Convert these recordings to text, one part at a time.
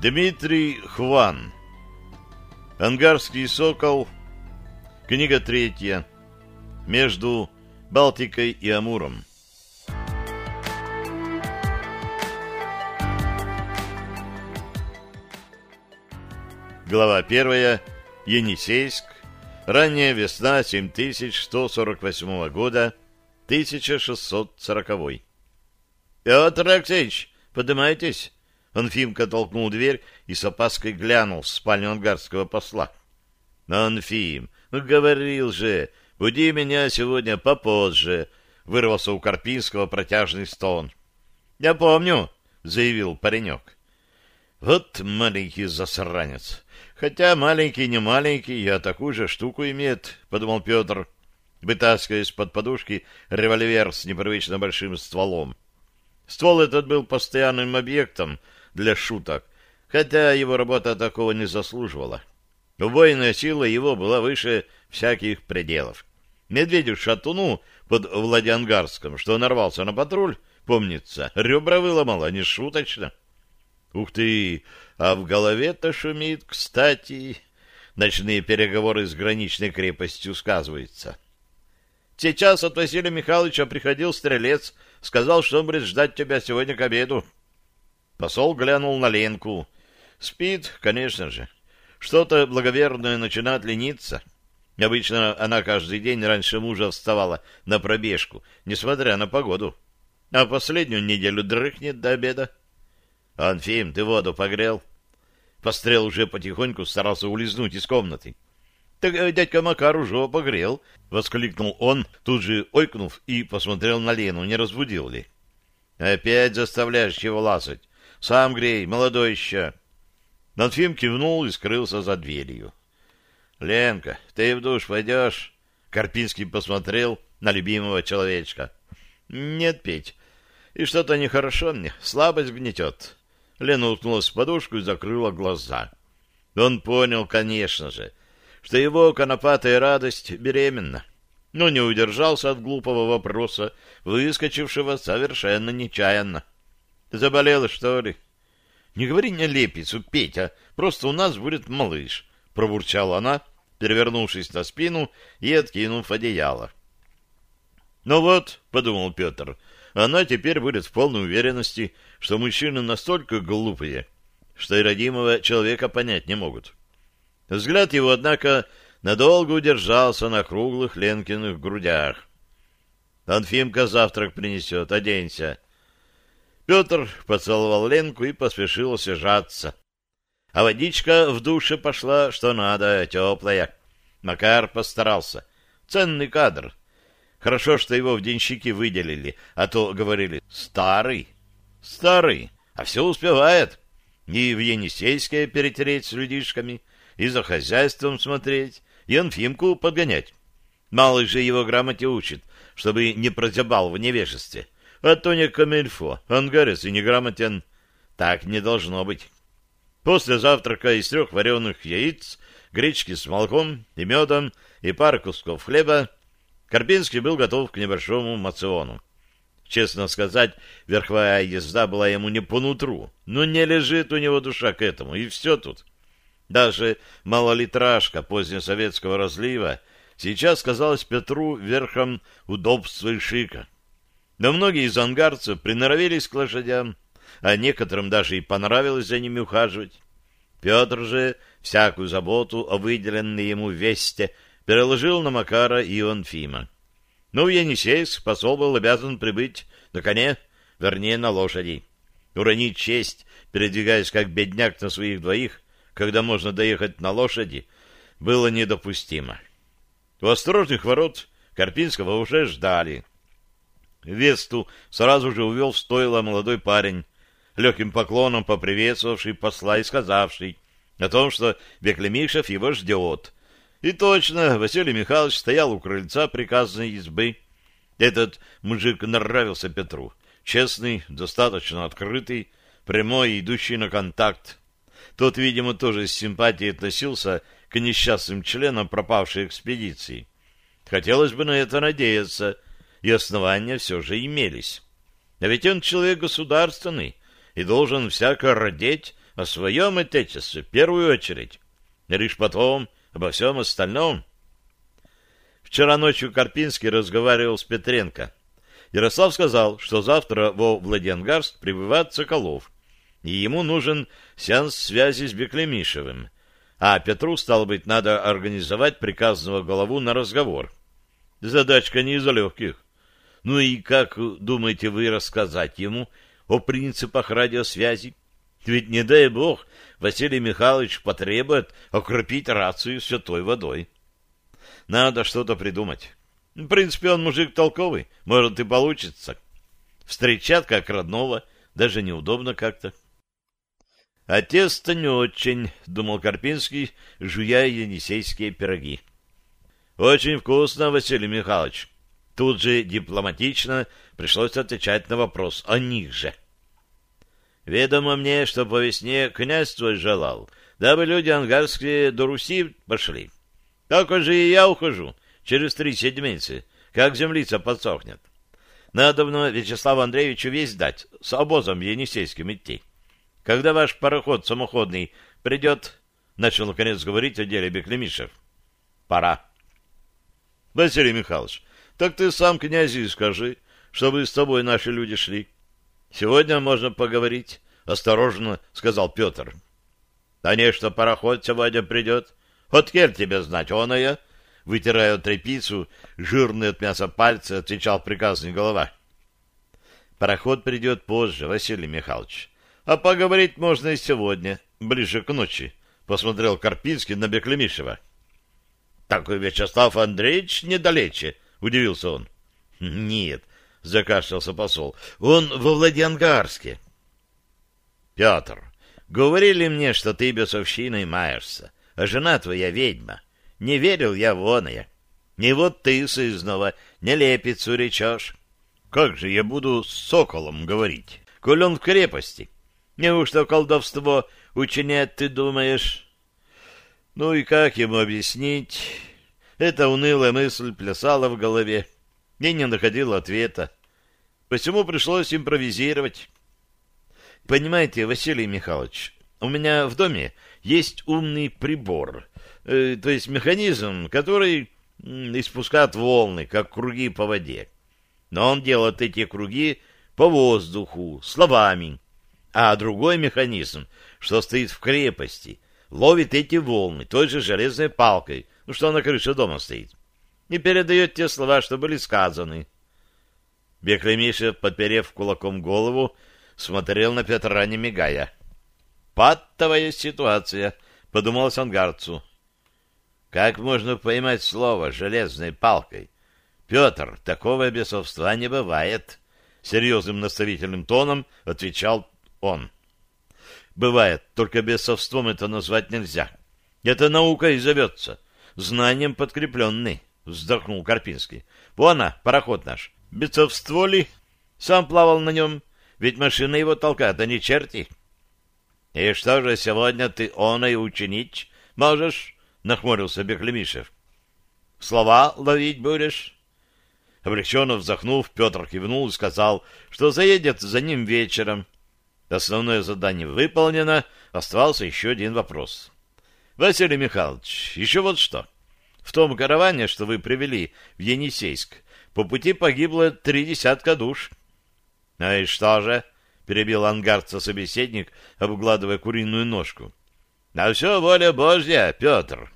Дмитрий Хван. Ангарский сокол. Книга третья. Между Балтикой и Амуром. Глава первая. Енисейск. Ранняя весна 7148 года, 1640. Петр Алексеевич, поднимайтесь. Анфимка толкнул дверь и с опаской глянул в спальню ангарского посла. Анфим, ну говорил же, буди меня сегодня попозже, вырвался у Карпинского протяжный стон. Я помню, заявил паренек. Вот маленький засранец. Хотя маленький не маленький, я такую же штуку имеет, подумал Петр, вытаскивая из-под подушки револьвер с непривычно большим стволом. Ствол этот был постоянным объектом для шуток, хотя его работа такого не заслуживала. Убойная сила его была выше всяких пределов. Медведю-шатуну под Владиангарском, что нарвался на патруль, помнится, ребра выломал, а не шуточно. Ух ты! А в голове-то шумит, кстати. Ночные переговоры с граничной крепостью сказываются. Сейчас от Василия Михайловича приходил стрелец, сказал, что он будет ждать тебя сегодня к обеду. Посол глянул на Ленку. Спит, конечно же. Что-то благоверное начинает лениться. Обычно она каждый день раньше мужа вставала на пробежку, несмотря на погоду. А последнюю неделю дрыхнет до обеда. «Анфим, ты воду погрел?» Пострел уже потихоньку старался улизнуть из комнаты. «Так э, дядька Макар уже погрел!» — воскликнул он, тут же ойкнув и посмотрел на Лену, не разбудил ли. «Опять заставляешь его лазать. Сам грей, молодой еще!» Анфим кивнул и скрылся за дверью. «Ленка, ты в душ пойдешь?» Карпинский посмотрел на любимого человечка. «Нет, Петь, и что-то нехорошо мне, слабость гнетет». Лена уткнулась в подушку и закрыла глаза. Он понял, конечно же, что его конопатая радость беременна, но не удержался от глупого вопроса, выскочившего совершенно нечаянно. «Заболела, что ли?» «Не говори мне лепицу, Петя, просто у нас будет малыш», — пробурчала она, перевернувшись на спину и откинув одеяло. «Ну вот», — подумал Петр, — «она теперь будет в полной уверенности, что мужчины настолько глупые, что и родимого человека понять не могут. Взгляд его, однако, надолго удержался на круглых Ленкиных грудях. «Анфимка завтрак принесет, оденься». Петр поцеловал Ленку и поспешил освежаться. А водичка в душе пошла, что надо, теплая. Макар постарался. Ценный кадр. Хорошо, что его в денщики выделили, а то говорили «старый». Старый, а все успевает. И в Енисейское перетереть с людишками, и за хозяйством смотреть, и Анфимку подгонять. Малый же его грамоте учит, чтобы не прозябал в невежестве. А то не камельфо, ангарец и неграмотен. Так не должно быть. После завтрака из трех вареных яиц, гречки с молоком и медом и пары кусков хлеба Карпинский был готов к небольшому мациону. Честно сказать, верховая езда была ему не по нутру, но не лежит у него душа к этому, и все тут. Даже малолитражка позднесоветского разлива сейчас казалась Петру верхом удобства и шика. Но многие из ангарцев приноровились к лошадям, а некоторым даже и понравилось за ними ухаживать. Петр же всякую заботу о выделенной ему весте переложил на Макара и Онфима. Но в Енисейск посол был обязан прибыть на коне, вернее, на лошади. Уронить честь, передвигаясь как бедняк на своих двоих, когда можно доехать на лошади, было недопустимо. У осторожных ворот Карпинского уже ждали. Весту сразу же увел в стойло молодой парень, легким поклоном поприветствовавший посла и сказавший о том, что Беклемишев его ждет, и точно, Василий Михайлович стоял у крыльца приказной избы. Этот мужик нравился Петру. Честный, достаточно открытый, прямой, идущий на контакт. Тот, видимо, тоже с симпатией относился к несчастным членам пропавшей экспедиции. Хотелось бы на это надеяться, и основания все же имелись. А ведь он человек государственный и должен всяко родить о своем отечестве в первую очередь. Лишь потом обо всем остальном. Вчера ночью Карпинский разговаривал с Петренко. Ярослав сказал, что завтра во Владенгарск прибывает Соколов, и ему нужен сеанс связи с Беклемишевым. А Петру, стало быть, надо организовать приказного голову на разговор. Задачка не из легких. Ну и как, думаете вы, рассказать ему о принципах радиосвязи? Ведь, не дай бог, Василий Михайлович потребует окропить рацию святой водой. Надо что-то придумать. В принципе, он мужик толковый, может и получится. Встречат как родного, даже неудобно как-то. А тесто не очень, думал Карпинский, жуя енисейские пироги. Очень вкусно, Василий Михайлович. Тут же дипломатично пришлось отвечать на вопрос о них же. Ведомо мне, что по весне князь твой желал, дабы люди ангарские до Руси пошли. Так же и я ухожу через три седмицы, как землица подсохнет. Надобно Вячеславу Андреевичу весть дать, с обозом енисейским идти. Когда ваш пароход самоходный придет, начал наконец говорить о деле Беклемишев. Пора. Василий Михайлович, так ты сам князю скажи, чтобы с тобой наши люди шли. Сегодня можно поговорить, осторожно сказал Петр. Конечно, пароход сегодня придет. Откель тебе знать, он и я. Вытирая тряпицу, жирный от мяса пальцы, отвечал приказный голова. Пароход придет позже, Василий Михайлович. А поговорить можно и сегодня, ближе к ночи, посмотрел Карпинский на Беклемишева. Такой Вячеслав Андреевич недалече, удивился он. Нет, закашлялся посол. Он во Владиангарске. Петр, говорили мне, что ты бесовщиной маешься, а жена твоя ведьма. Не верил я воная. Не вот ты, сызнова, не лепицу речешь. Как же я буду с соколом говорить, коль он в крепости? Неужто колдовство учинять ты думаешь? Ну и как ему объяснить? Эта унылая мысль плясала в голове и не находила ответа. Посему пришлось импровизировать. Понимаете, Василий Михайлович, у меня в доме есть умный прибор, э, то есть механизм, который испускает волны, как круги по воде. Но он делает эти круги по воздуху, словами. А другой механизм, что стоит в крепости, ловит эти волны той же железной палкой, что на крыше дома стоит, и передает те слова, что были сказаны. Беклемишев, подперев кулаком голову, смотрел на Петра, не мигая. «Паттовая ситуация», — подумал Сангарцу. «Как можно поймать слово железной палкой? Петр, такого бесовства не бывает», — серьезным наставительным тоном отвечал он. «Бывает, только бесовством это назвать нельзя. Это наука и зовется, знанием подкрепленный», — вздохнул Карпинский. «Вон она, пароход наш. Бесовство ли? Сам плавал на нем, ведь машина его толкает, а не черти». «И что же сегодня ты оной учинить можешь?» — нахмурился Беклемишев. «Слова ловить будешь?» Облегченно вздохнув, Петр кивнул и сказал, что заедет за ним вечером. Основное задание выполнено, оставался еще один вопрос. «Василий Михайлович, еще вот что. В том караване, что вы привели в Енисейск, по пути погибло три десятка душ». «Ну и что же?» перебил ангарца собеседник, обгладывая куриную ножку. — На все воля Божья, Петр.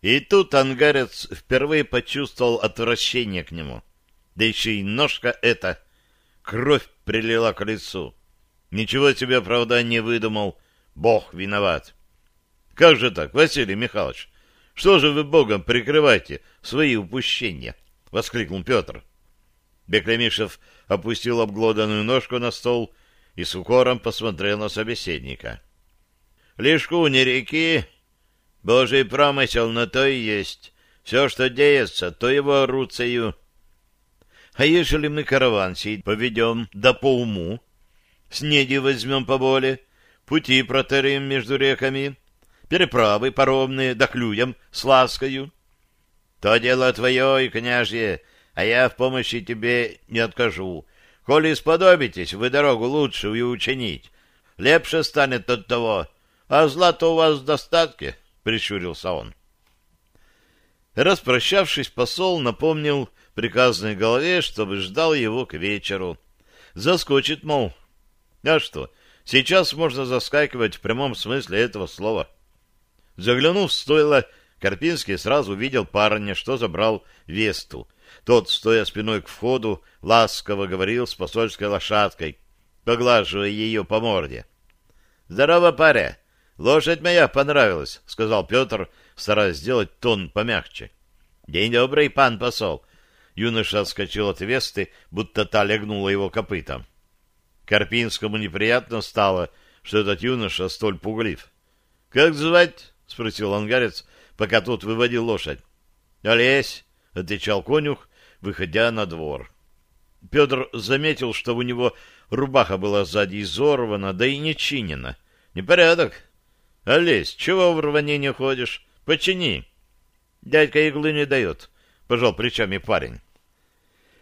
И тут ангарец впервые почувствовал отвращение к нему. Да еще и ножка эта. Кровь прилила к лицу. Ничего себе оправдание выдумал. Бог виноват. Как же так, Василий Михайлович? Что же вы Богом прикрываете свои упущения? — воскликнул Петр. — Беклемишев опустил обглоданную ножку на стол и с укором посмотрел на собеседника. — Лишку не реки, Божий промысел на то и есть. Все, что деется, то его руцею. А ежели мы караван сей поведем да по уму, снеди возьмем поболе, пути протерим между реками, переправы поровные да клюем с ласкою, то дело твое и княжье, а я в помощи тебе не откажу. Коли сподобитесь вы дорогу лучшую учинить, лепше станет от того, а злато у вас в достатке, — прищурился он. Распрощавшись, посол напомнил приказной голове, чтобы ждал его к вечеру. Заскочит, мол. А что, сейчас можно заскакивать в прямом смысле этого слова. Заглянув в стойло, Карпинский сразу увидел парня, что забрал Весту. Тот, стоя спиной к входу, ласково говорил с посольской лошадкой, поглаживая ее по морде. — Здорово, паря! Лошадь моя понравилась, — сказал Петр, стараясь сделать тон помягче. — День добрый, пан посол! Юноша отскочил от Весты, будто та легнула его копытом. Карпинскому неприятно стало, что этот юноша столь пуглив. — Как звать? — спросил ангарец, пока тот выводил лошадь. — Олесь, — отвечал конюх, выходя на двор. Петр заметил, что у него рубаха была сзади изорвана, да и не чинена. Непорядок. — Олесь, чего в рване не ходишь? Почини. — Дядька иглы не дает, — пожал плечами парень.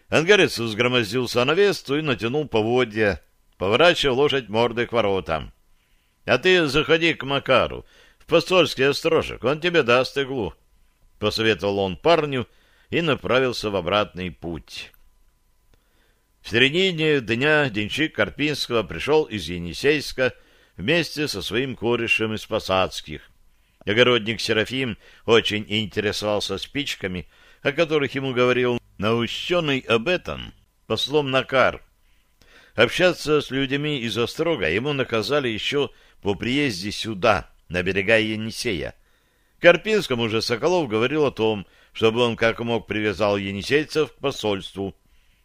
Ангарец взгромоздился на весту и натянул поводья, поворачивая лошадь мордой к воротам. — А ты заходи к Макару, в посольский острожек, он тебе даст иглу, — посоветовал он парню и направился в обратный путь. В середине дня денщик Карпинского пришел из Енисейска вместе со своим корешем из Посадских. Огородник Серафим очень интересовался спичками, о которых ему говорил наущенный об этом послом Накар. Общаться с людьми из Острога ему наказали еще по приезде сюда, на берега Енисея. Карпинскому же Соколов говорил о том, чтобы он как мог привязал енисейцев к посольству.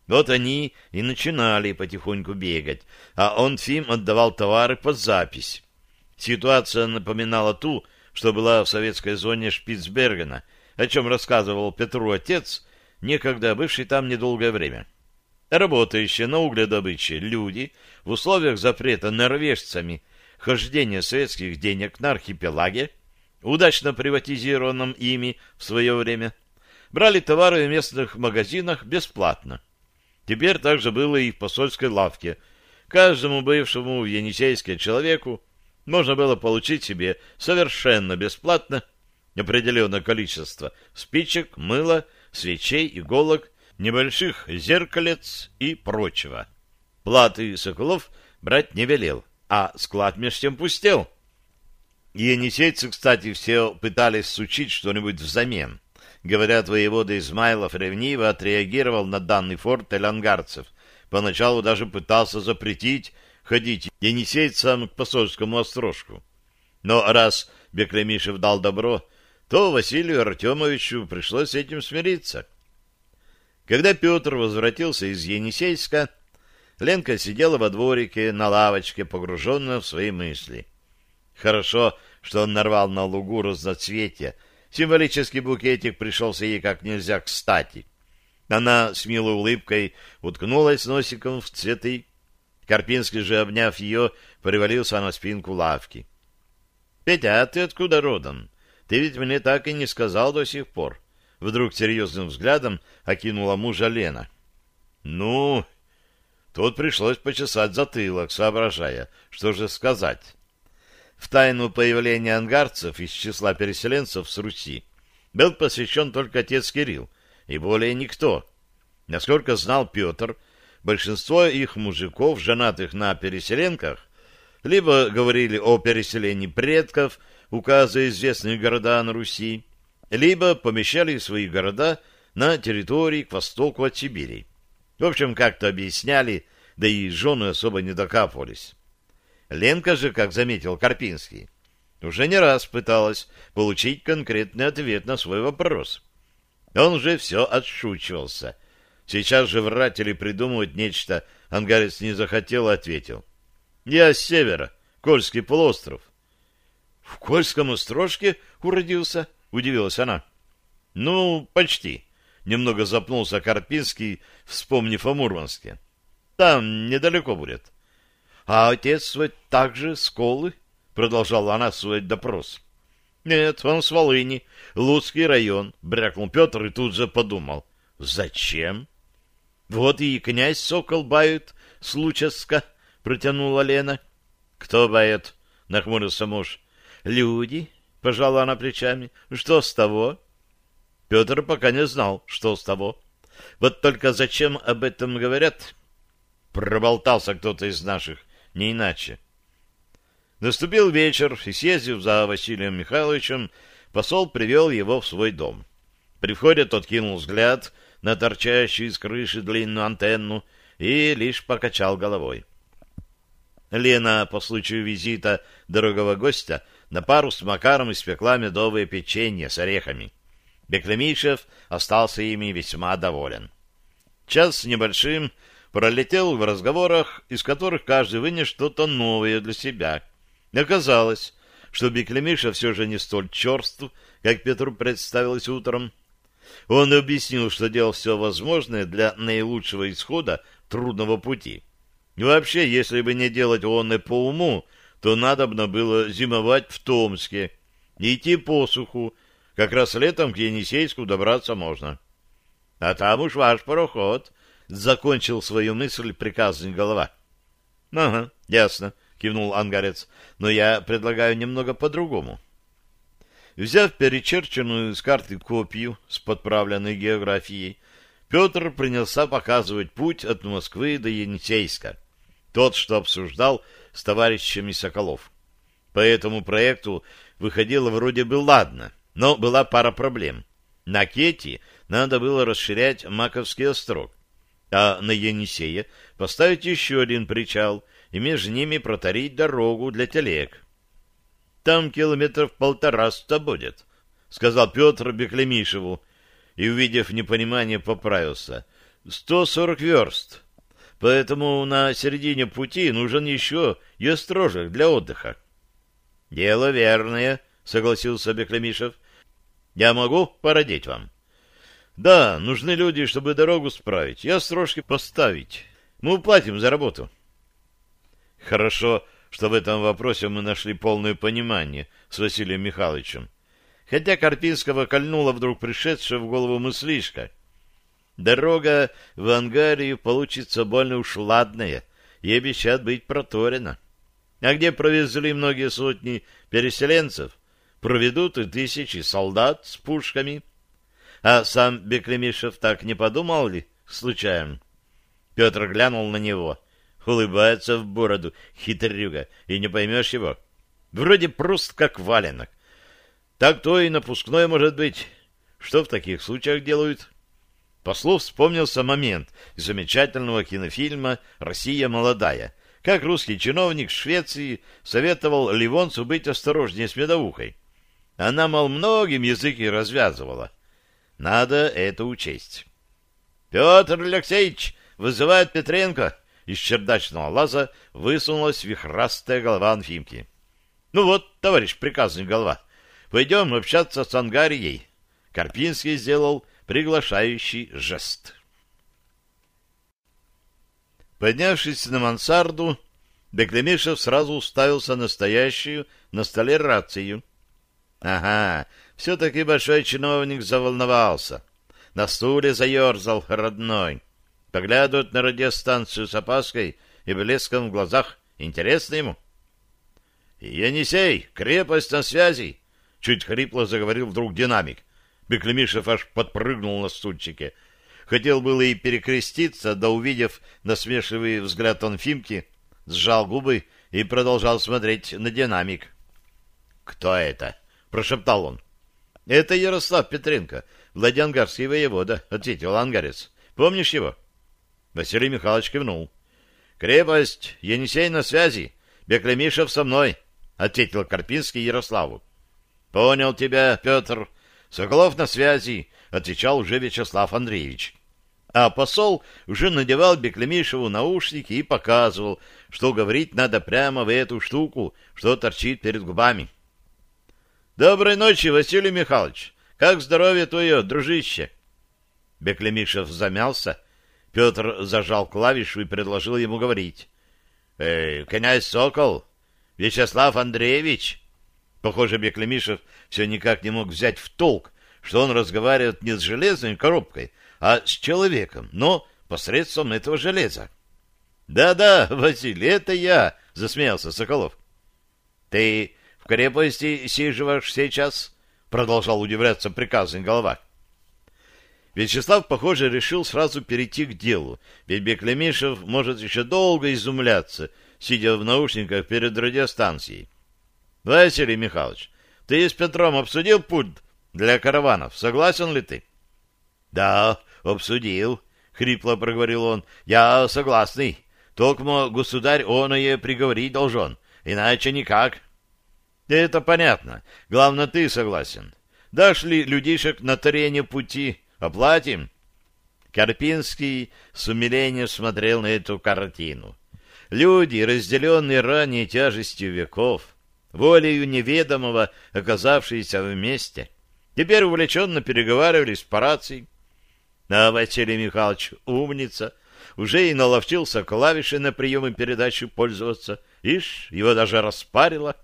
Вот они и начинали потихоньку бегать, а он Фим отдавал товары под запись. Ситуация напоминала ту, что была в советской зоне Шпицбергена, о чем рассказывал Петру отец, некогда бывший там недолгое время. Работающие на угледобыче люди в условиях запрета норвежцами хождения советских денег на архипелаге, удачно приватизированном ими в свое время, брали товары в местных магазинах бесплатно. Теперь также было и в посольской лавке. Каждому бывшему в Енисейске человеку можно было получить себе совершенно бесплатно определенное количество спичек, мыла, свечей, иголок, небольших зеркалец и прочего. Платы Соколов брать не велел, а склад меж тем пустел. Енисейцы, кстати, все пытались сучить что-нибудь взамен. Говорят, воевода Измайлов ревниво отреагировал на данный форт элангарцев. Поначалу даже пытался запретить ходить енисейцам к посольскому острожку. Но раз Беклемишев дал добро, то Василию Артемовичу пришлось с этим смириться. Когда Петр возвратился из Енисейска, Ленка сидела во дворике на лавочке, погруженная в свои мысли. Хорошо, что он нарвал на лугу разноцветия. Символический букетик пришелся ей как нельзя кстати. Она с милой улыбкой уткнулась носиком в цветы. Карпинский же, обняв ее, привалился на спинку лавки. — Петя, а ты откуда родом? Ты ведь мне так и не сказал до сих пор. Вдруг серьезным взглядом окинула мужа Лена. — Ну... Тут пришлось почесать затылок, соображая, что же сказать. В тайну появления ангарцев из числа переселенцев с Руси был посвящен только отец Кирилл, и более никто. Насколько знал Петр, большинство их мужиков, женатых на переселенках, либо говорили о переселении предков, указывая известные города на Руси, либо помещали свои города на территории к востоку от Сибири. В общем, как-то объясняли, да и жены особо не докапывались. Ленка же, как заметил Карпинский, уже не раз пыталась получить конкретный ответ на свой вопрос. Он уже все отшучивался. Сейчас же врать или придумывать нечто Ангарец не захотел, ответил. «Я с севера, Кольский полуостров». «В Кольском острожке уродился?» — удивилась она. «Ну, почти». Немного запнулся Карпинский, вспомнив о Мурманске. «Там недалеко будет». «А отец свой также с Колы?» — продолжала она свой допрос. «Нет, он с Волыни, Луцкий район», — брякнул Петр и тут же подумал. «Зачем?» — Вот и князь Сокол бает случаска, — протянула Лена. — Кто бает? — нахмурился муж. — Люди, — пожала она плечами. — Что с того? Петр пока не знал, что с того. Вот только зачем об этом говорят? Проболтался кто-то из наших, не иначе. Наступил вечер, и, съездив за Василием Михайловичем, посол привел его в свой дом. При входе тот кинул взгляд на торчащую из крыши длинную антенну и лишь покачал головой. Лена по случаю визита дорогого гостя на пару с Макаром испекла медовые печенье с орехами. Беклемишев остался ими весьма доволен. Час с небольшим пролетел в разговорах, из которых каждый вынес что-то новое для себя. Оказалось, что Беклемишев все же не столь черств, как Петру представилось утром. Он объяснил, что делал все возможное для наилучшего исхода трудного пути. Вообще, если бы не делать он и по уму, то надобно было зимовать в Томске, идти по суху, как раз летом к Енисейску добраться можно. — А там уж ваш пароход, — закончил свою мысль приказный голова. — Ага, ясно, — кивнул ангарец, — но я предлагаю немного по-другому. Взяв перечерченную с карты копию с подправленной географией, Петр принялся показывать путь от Москвы до Енисейска, тот, что обсуждал с товарищами Соколов. По этому проекту выходило вроде бы ладно, но была пара проблем. На Кети надо было расширять Маковский острог, а на Енисее поставить еще один причал и между ними протарить дорогу для телег. Там километров полтораста будет, — сказал Петр Беклемишеву, и, увидев непонимание, поправился. — Сто сорок верст. Поэтому на середине пути нужен еще и острожек для отдыха. — Дело верное, — согласился Беклемишев. — Я могу породить вам? — Да, нужны люди, чтобы дорогу справить и острожки поставить. Мы уплатим за работу. — Хорошо, — что в этом вопросе мы нашли полное понимание с Василием Михайловичем. Хотя Карпинского кольнула вдруг пришедшая в голову мыслишка. Дорога в Ангарию получится больно уж ладная и обещает быть проторена. А где провезли многие сотни переселенцев, проведут и тысячи солдат с пушками. А сам Беклемишев так не подумал ли, случайно? Петр глянул на него — улыбается в бороду, хитрюга, и не поймешь его. Вроде просто как валенок. Так то и напускной может быть. Что в таких случаях делают? Послов вспомнился момент замечательного кинофильма «Россия молодая», как русский чиновник в Швеции советовал Ливонцу быть осторожнее с медовухой. Она, мол, многим языки развязывала. Надо это учесть. — Петр Алексеевич вызывает Петренко. Из чердачного лаза высунулась вихрастая голова Анфимки. — Ну вот, товарищ приказный голова, пойдем общаться с Ангарией. Карпинский сделал приглашающий жест. Поднявшись на мансарду, Беклемишев сразу уставился на стоящую на столе рацию. Ага, все-таки большой чиновник заволновался. На стуле заерзал родной поглядывает на радиостанцию с опаской и блеском в глазах. Интересно ему? «Енисей, крепость на связи!» Чуть хрипло заговорил вдруг динамик. Беклемишев аж подпрыгнул на стульчике. Хотел было и перекреститься, да увидев насмешливый взгляд Анфимки, сжал губы и продолжал смотреть на динамик. «Кто это?» — прошептал он. «Это Ярослав Петренко, Владиангарский воевода», — ответил ангарец. «Помнишь его?» Василий Михайлович кивнул. — Крепость, Енисей на связи. Беклемишев со мной, — ответил Карпинский Ярославу. — Понял тебя, Петр. Соколов на связи, — отвечал уже Вячеслав Андреевич. А посол уже надевал Беклемишеву наушники и показывал, что говорить надо прямо в эту штуку, что торчит перед губами. — Доброй ночи, Василий Михайлович. Как здоровье твое, дружище? Беклемишев замялся, — Петр зажал клавишу и предложил ему говорить. «Эй, князь Сокол! Вячеслав Андреевич!» Похоже, Беклемишев все никак не мог взять в толк, что он разговаривает не с железной коробкой, а с человеком, но посредством этого железа. «Да-да, Василий, это я!» — засмеялся Соколов. «Ты в крепости сиживаешь сейчас?» — продолжал удивляться приказный голова. Вячеслав, похоже, решил сразу перейти к делу, ведь Беклемишев может еще долго изумляться, сидя в наушниках перед радиостанцией. «Василий Михайлович, ты с Петром обсудил путь для караванов? Согласен ли ты?» «Да, обсудил», — хрипло проговорил он. «Я согласный. Только государь оное приговорить должен, иначе никак». «Это понятно. Главное, ты согласен. Дашь ли людишек на тарене пути? Оплатим?» Карпинский с умилением смотрел на эту картину. Люди, разделенные ранее тяжестью веков, волею неведомого оказавшиеся вместе, теперь увлеченно переговаривались по рации. А Василий Михайлович умница, уже и наловчился клавиши на приемы передачи пользоваться. Ишь, его даже распарило.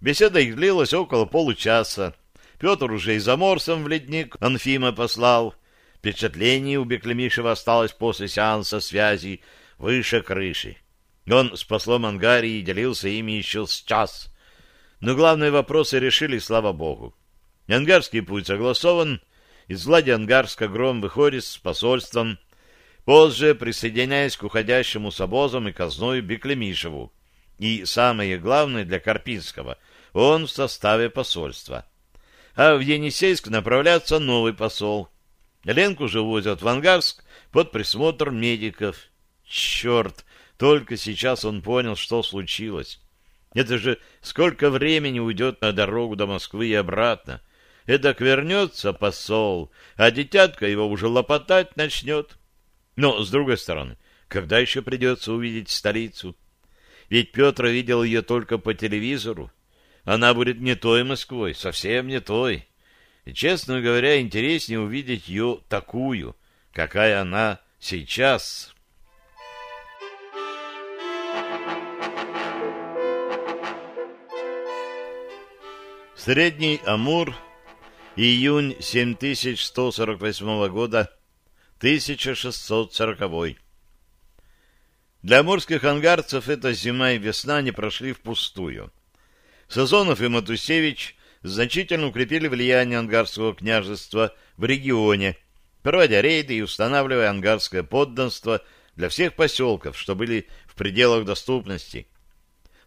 Беседа их длилась около получаса. Петр уже и заморсом в ледник Анфима послал. Впечатление у Беклемишева осталось после сеанса связи выше крыши. Он с послом Ангарии делился ими еще с час. Но главные вопросы решили, слава богу. Ангарский путь согласован, из Влади Ангарска Гром выходит с посольством, позже присоединяясь к уходящему с обозом и казной Беклемишеву. И самое главное для Карпинского, он в составе посольства. А в Енисейск направляется новый посол. Ленку же возят в Ангарск под присмотр медиков. Черт! Только сейчас он понял, что случилось. Это же сколько времени уйдет на дорогу до Москвы и обратно. Эдак вернется посол, а детятка его уже лопотать начнет. Но, с другой стороны, когда еще придется увидеть столицу? Ведь Петр видел ее только по телевизору. Она будет не той Москвой, совсем не той. И, честно говоря, интереснее увидеть ее такую, какая она сейчас. Средний Амур, июнь 7148 года, 1640. Для амурских ангарцев эта зима и весна не прошли впустую. Сазонов и Матусевич значительно укрепили влияние ангарского княжества в регионе, проводя рейды и устанавливая ангарское подданство для всех поселков, что были в пределах доступности.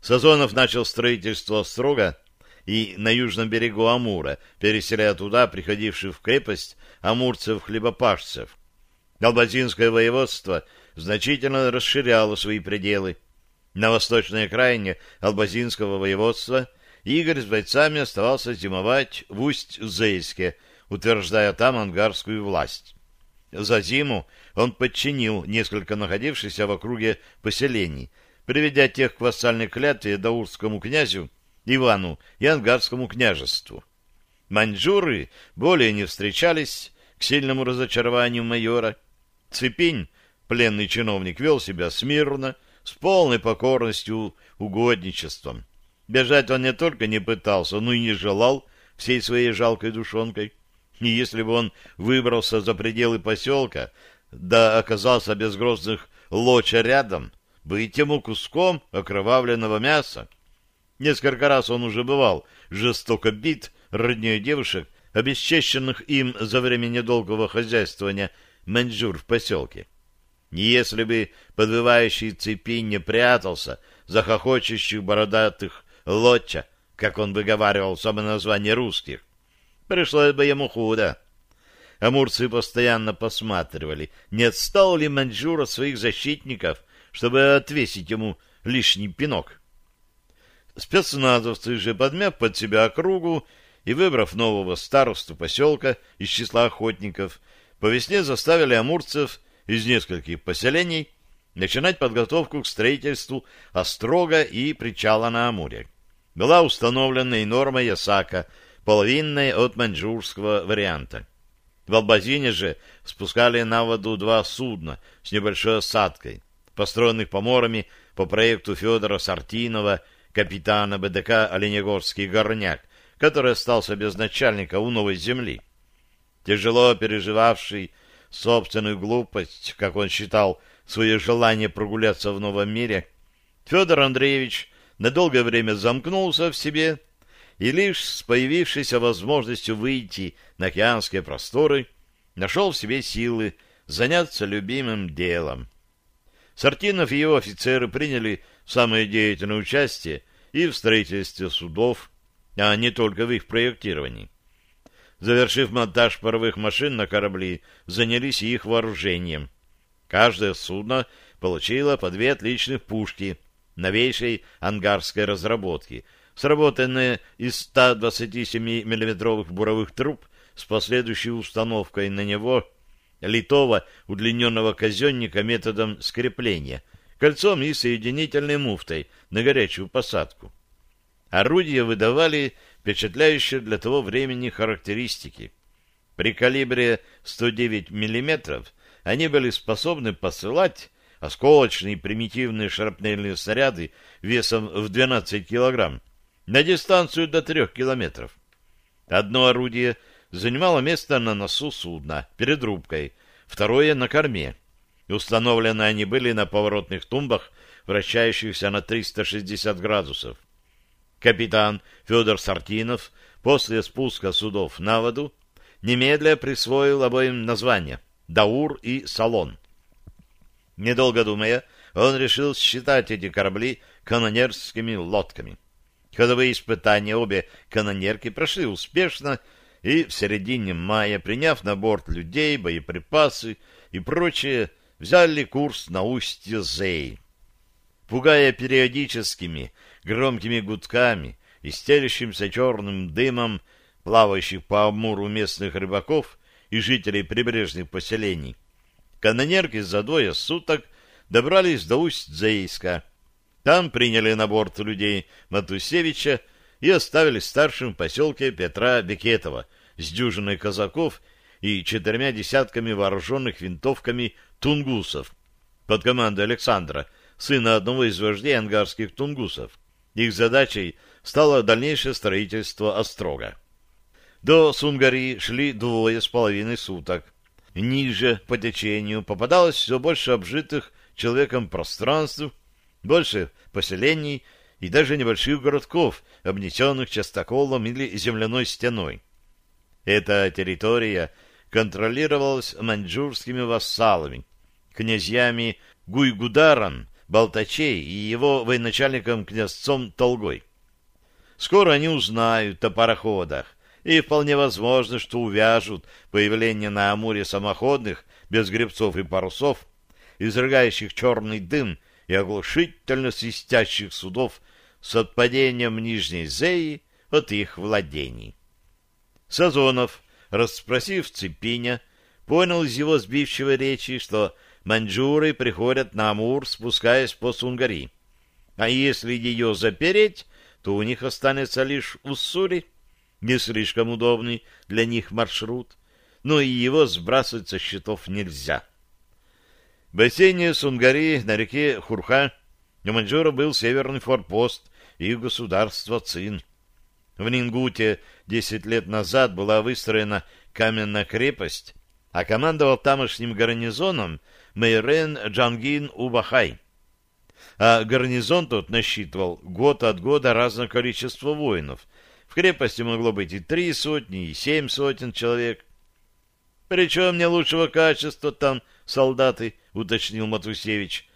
Сазонов начал строительство строго и на южном берегу Амура, переселяя туда приходивших в крепость амурцев-хлебопашцев. Албазинское воеводство значительно расширяло свои пределы. На восточной окраине Албазинского воеводства Игорь с бойцами оставался зимовать в Усть-Зейске, утверждая там ангарскую власть. За зиму он подчинил несколько находившихся в округе поселений, приведя тех к вассальной клятве даурскому князю Ивану и Ангарскому княжеству. Маньчжуры более не встречались к сильному разочарованию майора. Цепень, пленный чиновник, вел себя смирно, с полной покорностью, угодничеством. Бежать он не только не пытался, но и не желал всей своей жалкой душонкой. И если бы он выбрался за пределы поселка, да оказался без грозных лоча рядом, быть ему куском окровавленного мяса. Несколько раз он уже бывал жестоко бит родней девушек, обесчещенных им за время недолгого хозяйствования маньчжур в поселке. Если бы подвывающий цепи не прятался за хохочущих бородатых лотча, как он выговаривал самоназвание русских, пришлось бы ему худо. Амурцы постоянно посматривали, не отстал ли маньчжур от своих защитников, чтобы отвесить ему лишний пинок. Спецназовцы же, подмяв под себя округу и выбрав нового старосту поселка из числа охотников, по весне заставили амурцев из нескольких поселений начинать подготовку к строительству острога и причала на Амуре. Была установлена и норма Ясака, половинная от маньчжурского варианта. В Албазине же спускали на воду два судна с небольшой осадкой, построенных поморами по проекту Федора Сартинова капитана БДК «Оленегорский горняк», который остался без начальника у новой земли. Тяжело переживавший собственную глупость, как он считал, свое желание прогуляться в новом мире, Федор Андреевич на долгое время замкнулся в себе и лишь с появившейся возможностью выйти на океанские просторы нашел в себе силы заняться любимым делом. Сартинов и его офицеры приняли самое деятельное участие и в строительстве судов, а не только в их проектировании. Завершив монтаж паровых машин на корабли, занялись их вооружением. Каждое судно получило по две отличных пушки новейшей ангарской разработки, сработанные из 127 миллиметровых буровых труб с последующей установкой на него литого удлиненного казенника методом скрепления, кольцом и соединительной муфтой на горячую посадку. Орудия выдавали впечатляющие для того времени характеристики. При калибре 109 мм они были способны посылать осколочные примитивные шрапнельные снаряды весом в 12 килограмм на дистанцию до 3 километров. Одно орудие занимало место на носу судна, перед рубкой, второе — на корме. Установлены они были на поворотных тумбах, вращающихся на 360 градусов. Капитан Федор Сартинов после спуска судов на воду немедля присвоил обоим названия «Даур» и «Салон». Недолго думая, он решил считать эти корабли канонерскими лодками. Ходовые испытания обе канонерки прошли успешно, и в середине мая, приняв на борт людей, боеприпасы и прочее, взяли курс на устье Зей. Пугая периодическими громкими гудками и стелющимся черным дымом плавающих по Амуру местных рыбаков и жителей прибрежных поселений, канонерки за двое суток добрались до Усть-Зейска. Там приняли на борт людей Матусевича и оставили в старшем поселке Петра Бекетова с дюжиной казаков и четырьмя десятками вооруженных винтовками тунгусов под командой Александра, сына одного из вождей ангарских тунгусов. Их задачей стало дальнейшее строительство острога. До Сунгари шли двое с половиной суток. Ниже по течению попадалось все больше обжитых человеком пространств, больше поселений и даже небольших городков, обнесенных частоколом или земляной стеной. Эта территория контролировалась маньчжурскими вассалами, князьями Гуйгударан Болтачей и его военачальником князцом Толгой. Скоро они узнают о пароходах, и вполне возможно, что увяжут появление на Амуре самоходных, без гребцов и парусов, изрыгающих черный дым и оглушительно свистящих судов с отпадением Нижней Зеи от их владений. Сазонов, расспросив Цепиня, понял из его сбивчивой речи, что маньчжуры приходят на Амур, спускаясь по Сунгари. А если ее запереть, то у них останется лишь Уссури, не слишком удобный для них маршрут, но и его сбрасывать со счетов нельзя. В бассейне Сунгари на реке Хурха у Маньчжура был северный форпост и государство Цин. В Нингуте десять лет назад была выстроена каменная крепость, а командовал тамошним гарнизоном Мейрен Джангин Убахай. А гарнизон тот насчитывал год от года разное количество воинов. В крепости могло быть и три сотни, и семь сотен человек. «Причем не лучшего качества там солдаты», — уточнил Матусевич.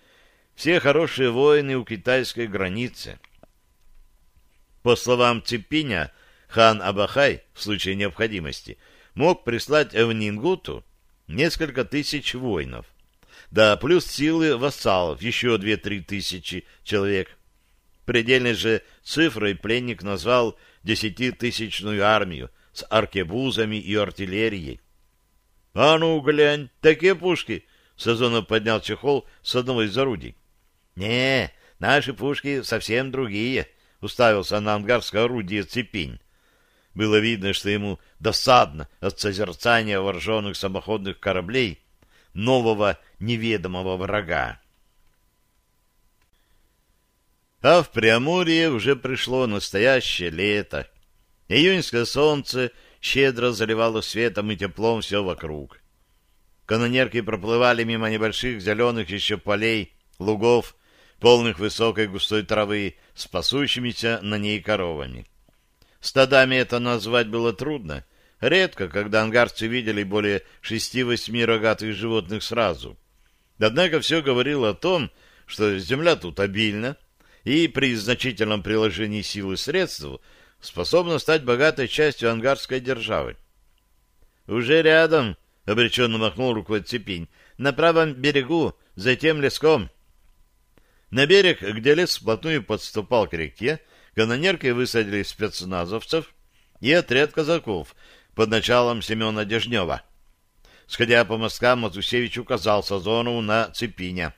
«Все хорошие воины у китайской границы». По словам Цепиня, хан Абахай, в случае необходимости, мог прислать в Нингуту несколько тысяч воинов да плюс силы вассалов, еще две-три тысячи человек. Предельной же цифрой пленник назвал десятитысячную армию с аркебузами и артиллерией. — А ну, глянь, такие пушки! — Сазонов поднял чехол с одного из орудий. — Не, наши пушки совсем другие, — уставился на ангарское орудие цепень. Было видно, что ему досадно от созерцания вооруженных самоходных кораблей нового неведомого врага. А в Преамурье уже пришло настоящее лето. Июньское солнце щедро заливало светом и теплом все вокруг. Канонерки проплывали мимо небольших зеленых еще полей, лугов, полных высокой густой травы, с пасущимися на ней коровами. Стадами это назвать было трудно. Редко, когда ангарцы видели более шести-восьми рогатых животных сразу. Однако все говорило о том, что земля тут обильна, и при значительном приложении сил и средств способна стать богатой частью ангарской державы. «Уже рядом», — обреченно махнул рукой Цепень, — «на правом берегу, за тем леском». На берег, где лес вплотную подступал к реке, канонеркой высадили спецназовцев и отряд казаков под началом Семена Дежнева. Сходя по мосткам, Матусевич указал Сазонову на Цепиня.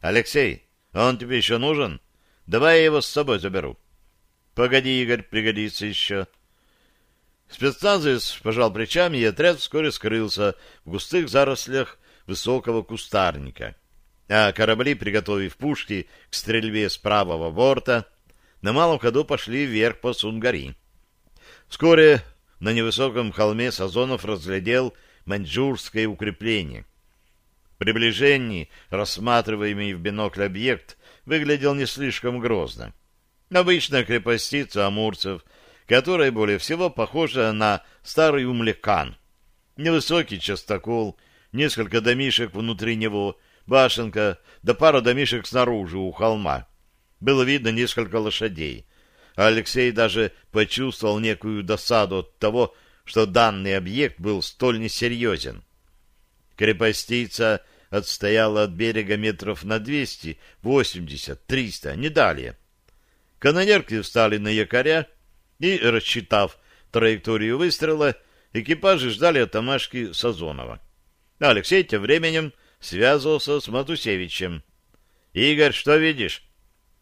«Алексей, он тебе еще нужен? Давай я его с собой заберу». «Погоди, Игорь, пригодится еще». Спецназовец пожал плечами, и отряд вскоре скрылся в густых зарослях высокого кустарника а корабли, приготовив пушки к стрельбе с правого борта, на малом ходу пошли вверх по Сунгари. Вскоре на невысоком холме Сазонов разглядел маньчжурское укрепление. В приближении рассматриваемый в бинокль объект выглядел не слишком грозно. Обычная крепостица амурцев, которая более всего похожа на старый умлекан. Невысокий частокол, несколько домишек внутри него — башенка, да пара домишек снаружи у холма. Было видно несколько лошадей. А Алексей даже почувствовал некую досаду от того, что данный объект был столь несерьезен. Крепостица отстояла от берега метров на двести, восемьдесят, триста, не далее. Канонерки встали на якоря и, рассчитав траекторию выстрела, экипажи ждали от Тамашки Сазонова. Алексей тем временем связывался с Матусевичем. «Игорь, что видишь?»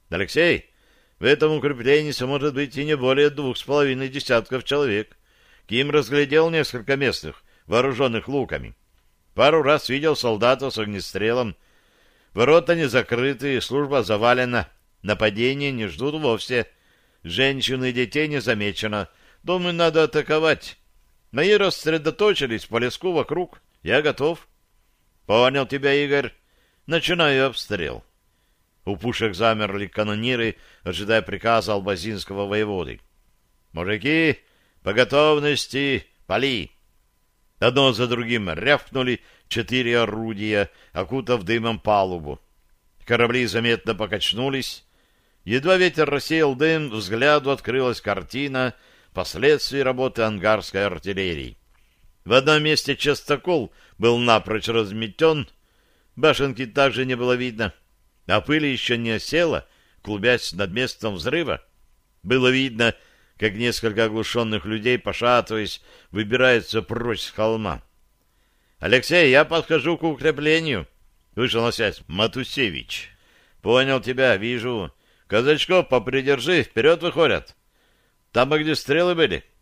«Алексей, в этом укреплении может быть и не более двух с половиной десятков человек. Ким разглядел несколько местных, вооруженных луками. Пару раз видел солдата с огнестрелом. Ворота не закрыты, служба завалена. Нападения не ждут вовсе. Женщин и детей не замечено. Думаю, надо атаковать. Мои рассредоточились по леску вокруг. Я готов». Понял тебя, Игорь. Начинаю обстрел. У пушек замерли канониры, ожидая приказа албазинского воеводы. Мужики, по готовности, пали! Одно за другим рявкнули четыре орудия, окутав дымом палубу. Корабли заметно покачнулись. Едва ветер рассеял дым, взгляду открылась картина последствий работы ангарской артиллерии. В одном месте частокол был напрочь разметен, башенки также не было видно, а пыли еще не осела, клубясь над местом взрыва. Было видно, как несколько оглушенных людей, пошатываясь, выбираются прочь с холма. — Алексей, я подхожу к укреплению. Вышел на связь Матусевич. — Понял тебя, вижу. Казачков попридержи, вперед выходят. Там, где стрелы были? —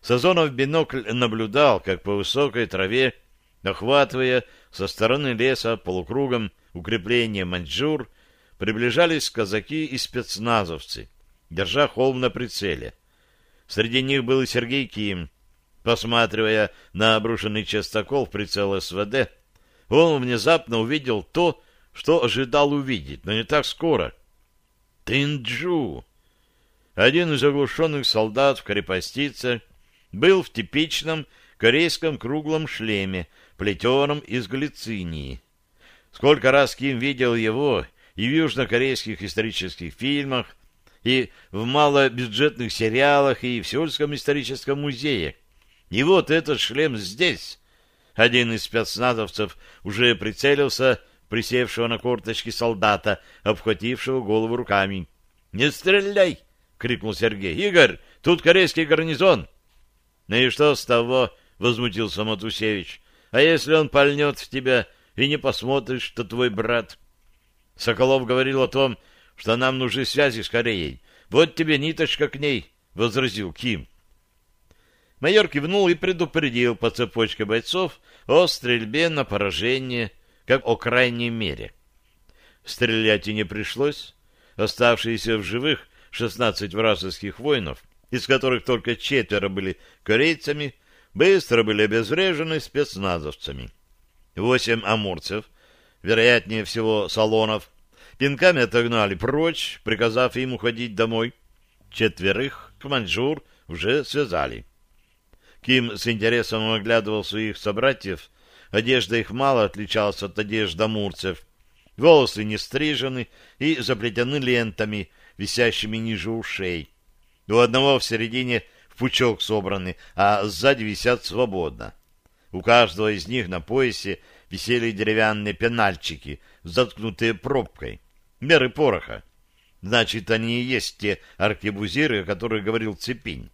Сазонов бинокль наблюдал, как по высокой траве, охватывая со стороны леса полукругом укрепления маньчжур, приближались казаки и спецназовцы, держа холм на прицеле. Среди них был и Сергей Ким. Посматривая на обрушенный частокол в прицел СВД, он внезапно увидел то, что ожидал увидеть, но не так скоро. Тинджу! Один из оглушенных солдат в крепостице был в типичном корейском круглом шлеме, плетеном из глицинии. Сколько раз Ким видел его и в южнокорейских исторических фильмах, и в малобюджетных сериалах, и в Сеульском историческом музее. И вот этот шлем здесь. Один из спецназовцев уже прицелился присевшего на корточки солдата, обхватившего голову руками. «Не стреляй!» — крикнул Сергей. «Игорь, тут корейский гарнизон!» — Ну и что с того? — возмутился Матусевич. — А если он пальнет в тебя и не посмотришь, что твой брат? Соколов говорил о том, что нам нужны связи с Кореей. Вот тебе ниточка к ней, — возразил Ким. Майор кивнул и предупредил по цепочке бойцов о стрельбе на поражение, как о крайней мере. Стрелять и не пришлось. Оставшиеся в живых шестнадцать вражеских воинов из которых только четверо были корейцами, быстро были обезврежены спецназовцами. Восемь амурцев, вероятнее всего салонов, пинками отогнали прочь, приказав им уходить домой. Четверых к маньчжур уже связали. Ким с интересом оглядывал своих собратьев. Одежда их мало отличалась от одежды амурцев. Волосы не стрижены и заплетены лентами, висящими ниже ушей. У одного в середине в пучок собраны, а сзади висят свободно. У каждого из них на поясе висели деревянные пенальчики, заткнутые пробкой. Меры пороха. Значит, они и есть те аркебузиры, о которых говорил Цепинь.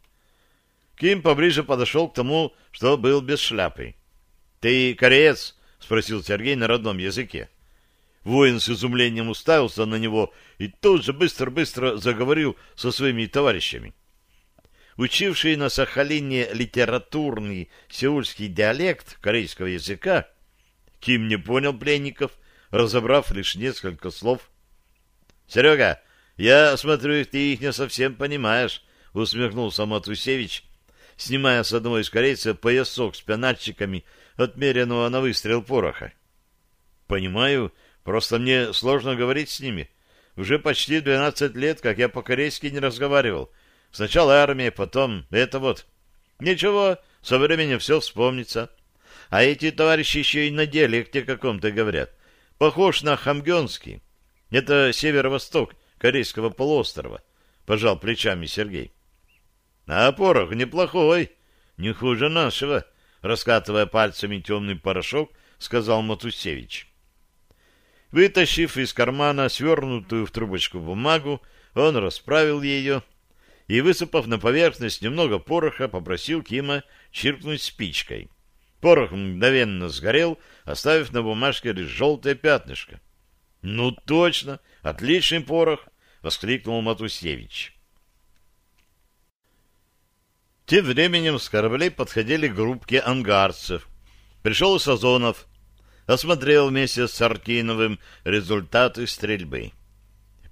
Ким поближе подошел к тому, что был без шляпы. — Ты кореец? — спросил Сергей на родном языке. Воин с изумлением уставился на него и тут же быстро-быстро заговорил со своими товарищами. Учивший на Сахалине литературный сеульский диалект корейского языка, Ким не понял пленников, разобрав лишь несколько слов. — Серега, я смотрю, ты их не совсем понимаешь, — усмехнулся Матусевич, снимая с одного из корейцев поясок с пенальчиками, отмеренного на выстрел пороха. — Понимаю, просто мне сложно говорить с ними. Уже почти двенадцать лет, как я по-корейски не разговаривал. Сначала армия, потом это вот. Ничего, со временем все вспомнится. А эти товарищи еще и на диалекте каком-то говорят. Похож на хамгенский. Это северо-восток корейского полуострова. Пожал плечами Сергей. А порох неплохой, не хуже нашего, раскатывая пальцами темный порошок, сказал Матусевич. Вытащив из кармана свернутую в трубочку бумагу, он расправил ее и, высыпав на поверхность немного пороха, попросил Кима чиркнуть спичкой. Порох мгновенно сгорел, оставив на бумажке лишь желтое пятнышко. — Ну точно! Отличный порох! — воскликнул Матусевич. Тем временем с кораблей подходили группки ангарцев. Пришел Сазонов, осмотрел вместе с Артиновым результаты стрельбы.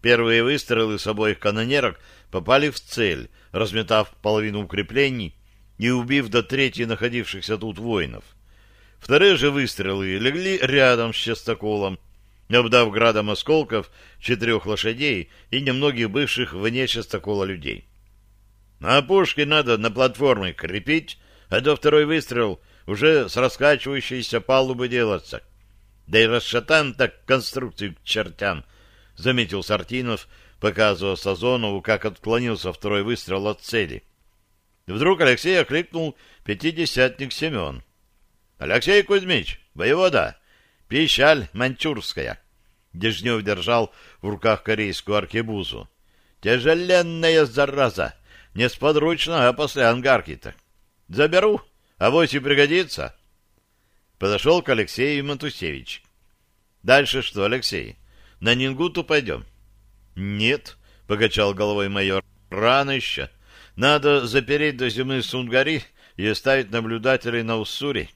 Первые выстрелы с обоих канонерок попали в цель, разметав половину укреплений и убив до трети находившихся тут воинов. Вторые же выстрелы легли рядом с частоколом, обдав градом осколков четырех лошадей и немногих бывших вне частокола людей. А пушки надо на платформе крепить, а до второй выстрел уже с раскачивающейся палубы делаться. Да и расшатан так конструкцию к чертям, — заметил Сартинов, показывая Сазонову, как отклонился второй выстрел от цели. Вдруг Алексей окликнул пятидесятник Семен. — Алексей Кузьмич, воевода, пищаль манчурская. Дежнев держал в руках корейскую аркебузу. — Тяжеленная зараза! Несподручно, а после ангарки-то. Заберу, а вось и пригодится. Подошел к Алексею Матусевич. Дальше что, Алексей? На Нингуту пойдем? Нет, покачал головой майор. Рано еще. Надо запереть до зимы Сунгари и оставить наблюдателей на Уссури.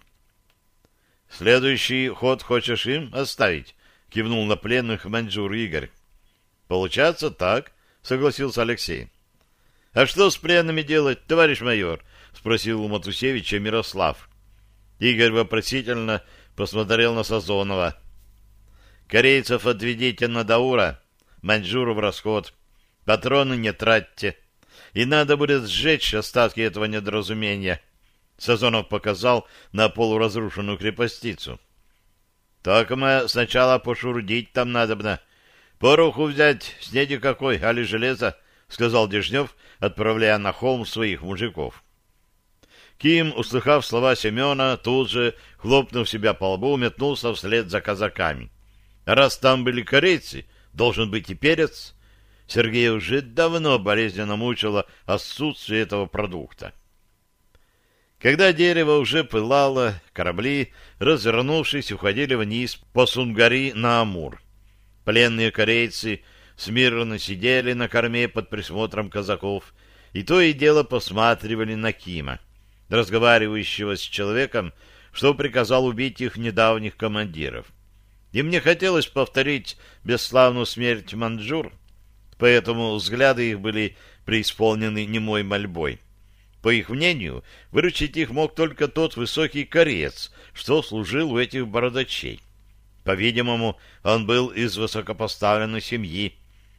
Следующий ход хочешь им оставить? Кивнул на пленных маньчжур Игорь. Получается так, согласился Алексей. — А что с пленными делать, товарищ майор? — спросил у Матусевича Мирослав. Игорь вопросительно посмотрел на Сазонова. — Корейцев отведите на Даура, Маньчжуру в расход. Патроны не тратьте. И надо будет сжечь остатки этого недоразумения. Сазонов показал на полуразрушенную крепостицу. — Только мы сначала пошурдить там надобно. Пороху взять, снеди какой, али железо, — сказал Дежнев, отправляя на холм своих мужиков. Ким, услыхав слова Семена, тут же, хлопнув себя по лбу, метнулся вслед за казаками. Раз там были корейцы, должен быть и перец. Сергея уже давно болезненно мучило отсутствие этого продукта. Когда дерево уже пылало, корабли, развернувшись, уходили вниз по Сунгари на Амур. Пленные корейцы смирно сидели на корме под присмотром казаков и то и дело посматривали на Кима, разговаривающего с человеком, что приказал убить их недавних командиров. И мне хотелось повторить бесславную смерть Манджур, поэтому взгляды их были преисполнены немой мольбой. По их мнению, выручить их мог только тот высокий корец, что служил у этих бородачей. По-видимому, он был из высокопоставленной семьи,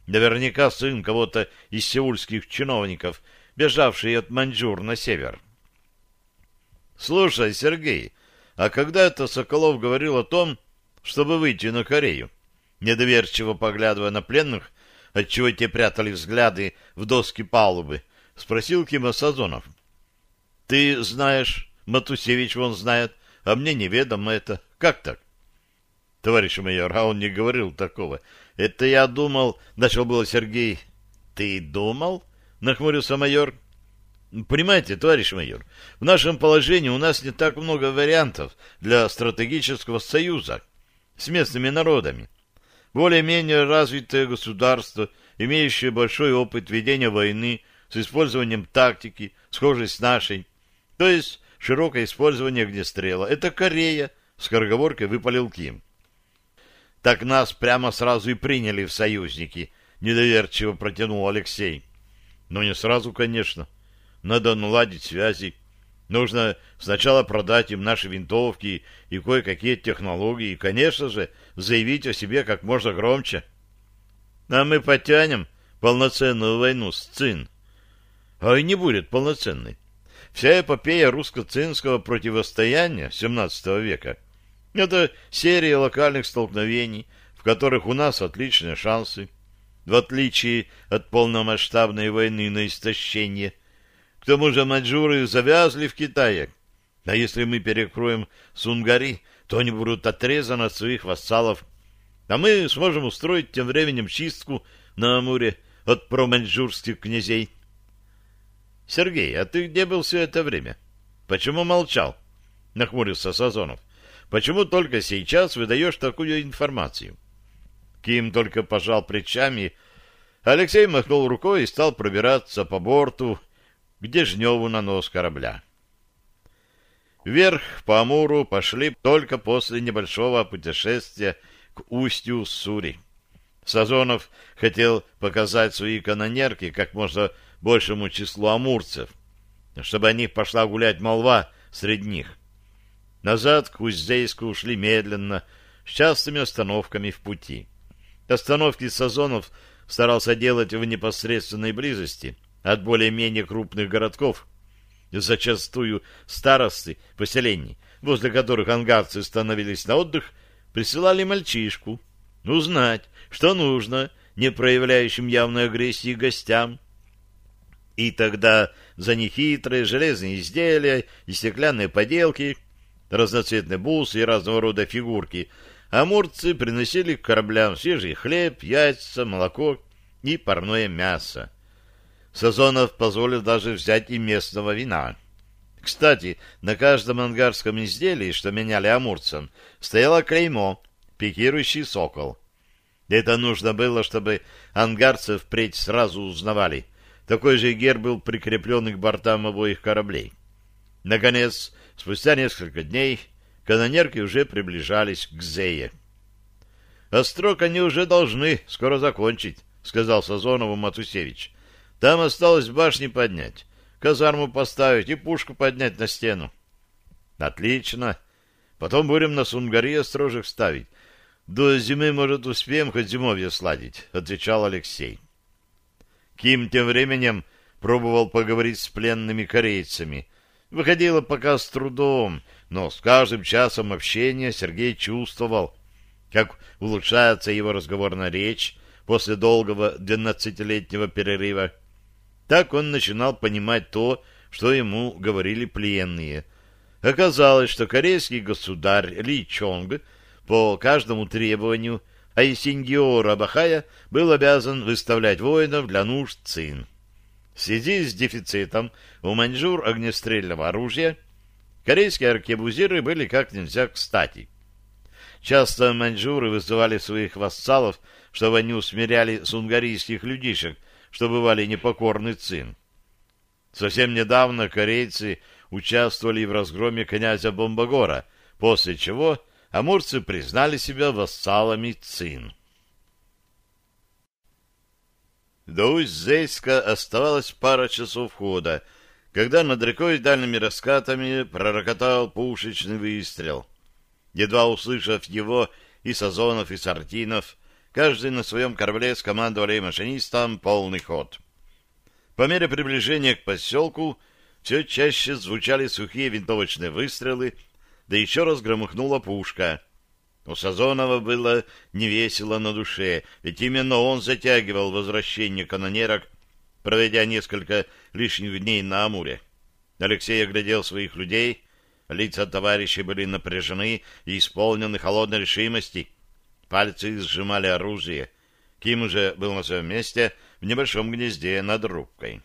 наверняка сын кого-то из сеульских чиновников, бежавший от Маньчжур на север. «Слушай, Сергей, а когда это Соколов говорил о том, чтобы выйти на Корею?» Недоверчиво поглядывая на пленных, отчего те прятали взгляды в доски палубы, спросил Кима Сазонов. — Ты знаешь, Матусевич вон знает, а мне неведомо это. Как так? — Товарищ майор, а он не говорил такого. Это я думал, — начал было Сергей. — Ты думал? — нахмурился майор. — Понимаете, товарищ майор, в нашем положении у нас не так много вариантов для стратегического союза с местными народами. Более-менее развитое государство, имеющее большой опыт ведения войны с использованием тактики, схожей с нашей, то есть широкое использование огнестрела. Это Корея, с корговоркой выпалил Ким. Так нас прямо сразу и приняли в союзники, недоверчиво протянул Алексей. Но не сразу, конечно. Надо наладить связи. Нужно сначала продать им наши винтовки и кое-какие технологии, и, конечно же, заявить о себе как можно громче. А мы потянем полноценную войну с ЦИН. А и не будет полноценной. Вся эпопея русско-цинского противостояния XVII века — это серия локальных столкновений, в которых у нас отличные шансы. В отличие от полномасштабной войны на истощение — тому же маньчжуры завязли в Китае. А если мы перекроем Сунгари, то они будут отрезаны от своих вассалов. А мы сможем устроить тем временем чистку на Амуре от проманьчжурских князей. Сергей, а ты где был все это время? Почему молчал? Нахмурился Сазонов. Почему только сейчас выдаешь такую информацию? Ким только пожал плечами. Алексей махнул рукой и стал пробираться по борту, где жневу на нос корабля. Вверх по Амуру пошли только после небольшого путешествия к устью Сури. Сазонов хотел показать свои канонерки как можно большему числу амурцев, чтобы о них пошла гулять молва среди них. Назад к Уздейску ушли медленно, с частыми остановками в пути. Остановки Сазонов старался делать в непосредственной близости — от более-менее крупных городков, зачастую старосты поселений, возле которых ангарцы становились на отдых, присылали мальчишку узнать, что нужно не проявляющим явной агрессии гостям. И тогда за нехитрые железные изделия и стеклянные поделки, разноцветные бусы и разного рода фигурки, амурцы приносили к кораблям свежий хлеб, яйца, молоко и парное мясо. Сазонов позволил даже взять и местного вина. Кстати, на каждом ангарском изделии, что меняли амурцам, стояло клеймо «Пикирующий сокол». Это нужно было, чтобы ангарцев впредь сразу узнавали. Такой же герб был прикреплен к бортам обоих кораблей. Наконец, спустя несколько дней, канонерки уже приближались к Зее. «Острог они уже должны скоро закончить», — сказал Сазонову Матусевич. Там осталось башни поднять, казарму поставить и пушку поднять на стену. Отлично. Потом будем на Сунгаре строжек ставить. До зимы, может, успеем хоть зимовье сладить, отвечал Алексей. Ким тем временем пробовал поговорить с пленными корейцами. Выходило пока с трудом, но с каждым часом общения Сергей чувствовал, как улучшается его разговорная речь после долгого двенадцатилетнего перерыва, так он начинал понимать то, что ему говорили пленные. Оказалось, что корейский государь Ли Чонг по каждому требованию Айсиньора Бахая был обязан выставлять воинов для нужд ЦИН. В связи с дефицитом у маньчжур огнестрельного оружия корейские аркебузиры были как нельзя кстати. Часто маньчжуры вызывали своих вассалов, чтобы они усмиряли сунгарийских людишек, что бывали непокорный цин. Совсем недавно корейцы участвовали в разгроме князя Бомбагора, после чего амурцы признали себя вассалами цин. До Усть-Зейска оставалось пара часов хода, когда над рекой дальними раскатами пророкотал пушечный выстрел. Едва услышав его, и Сазонов, и Сартинов, каждый на своем корабле скомандовали машинистам полный ход. По мере приближения к поселку все чаще звучали сухие винтовочные выстрелы, да еще раз громыхнула пушка. У Сазонова было невесело на душе, ведь именно он затягивал возвращение канонерок, проведя несколько лишних дней на Амуре. Алексей оглядел своих людей, лица товарищей были напряжены и исполнены холодной решимости. Пальцы сжимали оружие. Ким уже был на своем месте в небольшом гнезде над рубкой.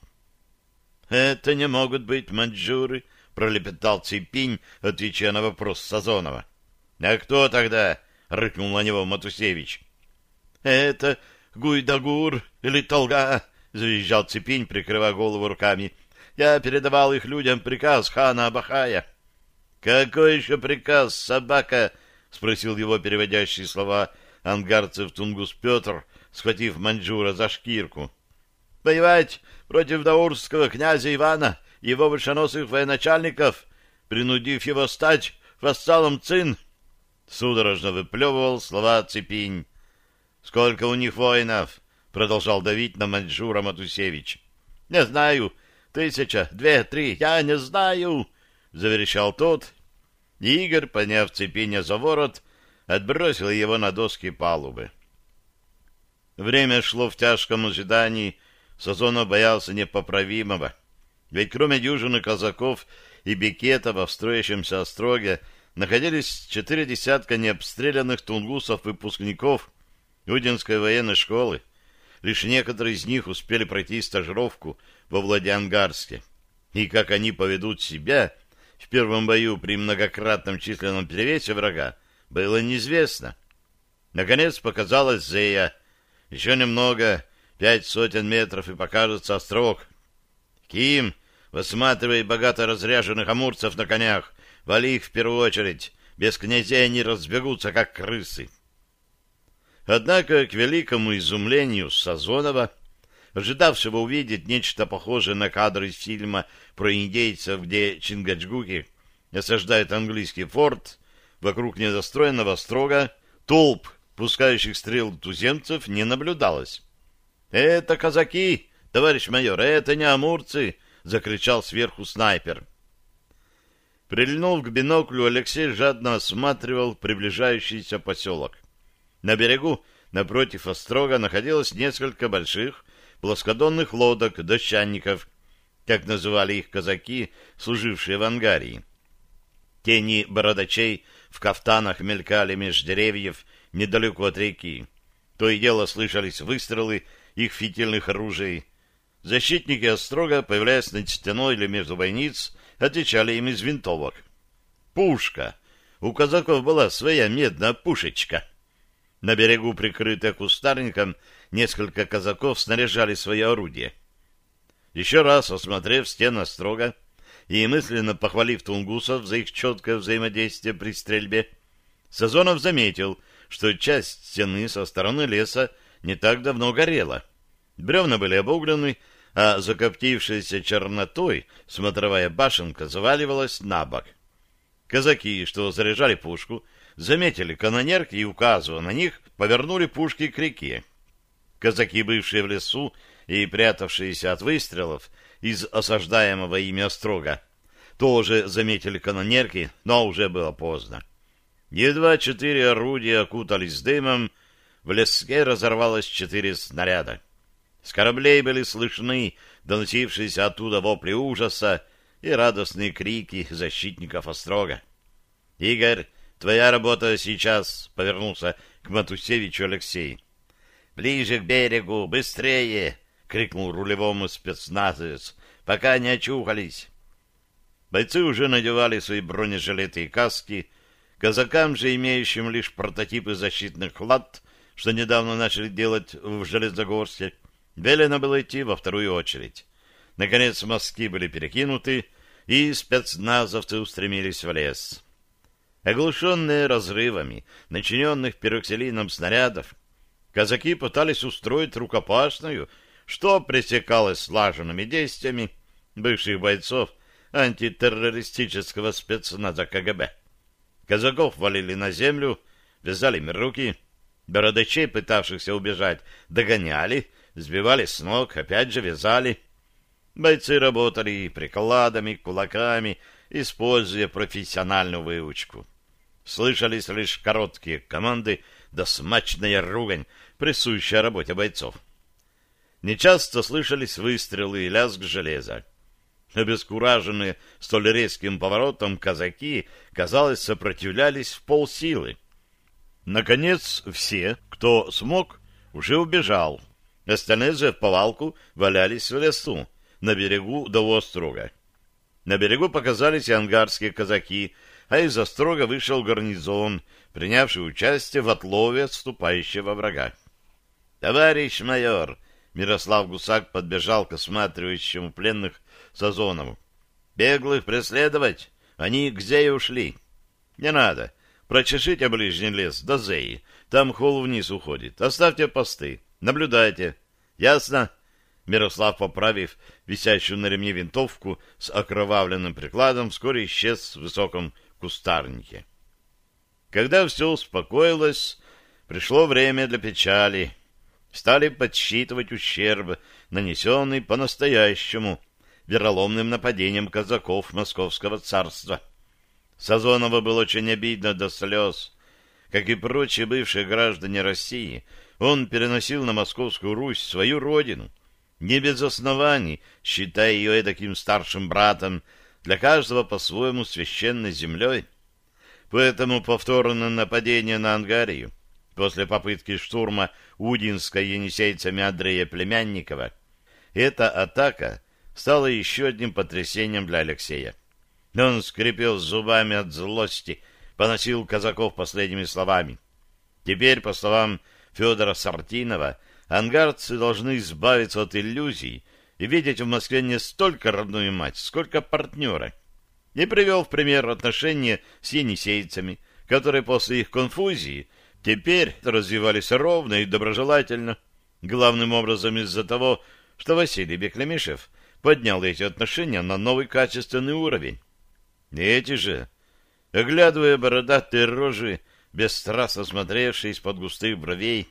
«Это не могут быть маньчжуры», — пролепетал Ципинь, отвечая на вопрос Сазонова. «А кто тогда?» — рыкнул на него Матусевич. «Это Гуйдагур или Толга», — завизжал Ципинь, прикрывая голову руками. «Я передавал их людям приказ хана Абахая». «Какой еще приказ, собака?» — спросил его переводящие слова ангарцев Тунгус Петр, схватив маньчжура за шкирку. «Воевать против даурского князя Ивана и его большоносых военачальников, принудив его стать вассалом цин?» Судорожно выплевывал слова Цепинь. «Сколько у них воинов?» — продолжал давить на Маньчжура Матусевич. «Не знаю. Тысяча, две, три. Я не знаю!» — заверещал тот. Игорь, поняв Цепиня за ворот, отбросил его на доски палубы. Время шло в тяжком ожидании. Сазонов боялся непоправимого. Ведь кроме дюжины казаков и бикета во строящемся остроге находились четыре десятка необстрелянных тунгусов-выпускников Удинской военной школы. Лишь некоторые из них успели пройти стажировку во Владиангарске. И как они поведут себя в первом бою при многократном численном перевесе врага, было неизвестно. Наконец показалась Зея. Еще немного, пять сотен метров, и покажется острог. Ким, высматривай богато разряженных амурцев на конях, Вали их в первую очередь. Без князей они разбегутся, как крысы. Однако, к великому изумлению Сазонова, ожидавшего увидеть нечто похожее на кадры из фильма про индейцев, где Чингачгуки осаждают английский форт, вокруг недостроенного строга толп, пускающих стрел туземцев, не наблюдалось. «Это казаки, товарищ майор, это не амурцы!» — закричал сверху снайпер. Прильнув к биноклю, Алексей жадно осматривал приближающийся поселок. На берегу, напротив острога, находилось несколько больших плоскодонных лодок, дощанников, как называли их казаки, служившие в Ангарии. Тени бородачей в кафтанах мелькали меж деревьев недалеко от реки. То и дело слышались выстрелы их фитильных оружий. Защитники острога, появляясь над стеной или между бойниц, отвечали им из винтовок. Пушка. У казаков была своя медная пушечка. На берегу, прикрытая кустарником, несколько казаков снаряжали свои орудия. Еще раз осмотрев стены строго и мысленно похвалив тунгусов за их четкое взаимодействие при стрельбе, Сазонов заметил, что часть стены со стороны леса не так давно горела. Бревна были обуглены, а закоптившаяся чернотой смотровая башенка заваливалась на бок. Казаки, что заряжали пушку, заметили канонерки и, указывая на них, повернули пушки к реке. Казаки, бывшие в лесу и прятавшиеся от выстрелов из осаждаемого ими острога, тоже заметили канонерки, но уже было поздно. Едва четыре орудия окутались дымом, в леске разорвалось четыре снаряда. С кораблей были слышны доносившиеся оттуда вопли ужаса и радостные крики защитников Острога. — Игорь, твоя работа сейчас, — повернулся к Матусевичу Алексей. — Ближе к берегу, быстрее! — крикнул рулевому спецназовец, — пока не очухались. Бойцы уже надевали свои бронежилеты и каски, казакам же, имеющим лишь прототипы защитных лад, что недавно начали делать в Железногорске, Велено было идти во вторую очередь. Наконец мостки были перекинуты, и спецназовцы устремились в лес. Оглушенные разрывами, начиненных пероксилином снарядов, казаки пытались устроить рукопашную, что пресекалось слаженными действиями, бывших бойцов антитеррористического спецназа КГБ. Казаков валили на землю, вязали им руки, бородачей, пытавшихся убежать, догоняли, сбивали с ног, опять же вязали. Бойцы работали прикладами, кулаками, используя профессиональную выучку. Слышались лишь короткие команды да смачная ругань, присущая работе бойцов. Нечасто слышались выстрелы и лязг железа. Обескураженные столь резким поворотом казаки, казалось, сопротивлялись в полсилы. Наконец, все, кто смог, уже убежал. Остальные же в повалку валялись в лесу, на берегу до острога. На берегу показались и ангарские казаки, а из острога вышел гарнизон, принявший участие в отлове отступающего врага. «Товарищ майор!» Мирослав Гусак подбежал к осматривающему пленных Сазонову. «Беглых преследовать? Они к Зее ушли». «Не надо. Прочешите ближний лес до Зеи. Там холл вниз уходит. Оставьте посты. Наблюдайте. Ясно?» Мирослав, поправив висящую на ремне винтовку с окровавленным прикладом, вскоре исчез в высоком кустарнике. Когда все успокоилось, пришло время для печали. Стали подсчитывать ущерб, нанесенный по-настоящему вероломным нападением казаков Московского царства. Сазонова было очень обидно до слез. Как и прочие бывшие граждане России, он переносил на Московскую Русь свою родину, не без оснований, считая ее таким старшим братом, для каждого по-своему священной землей. Поэтому повторное нападение на Ангарию после попытки штурма Удинской енисейцами Андрея Племянникова, эта атака стала еще одним потрясением для Алексея. Он скрипел зубами от злости, поносил казаков последними словами. Теперь, по словам Федора Сартинова, ангарцы должны избавиться от иллюзий и видеть в Москве не столько родную мать, сколько партнера. И привел в пример отношения с енисейцами, которые после их конфузии теперь развивались ровно и доброжелательно, главным образом из-за того, что Василий Беклемишев поднял эти отношения на новый качественный уровень. И эти же, оглядывая бородатые рожи, бесстрастно смотревшие из-под густых бровей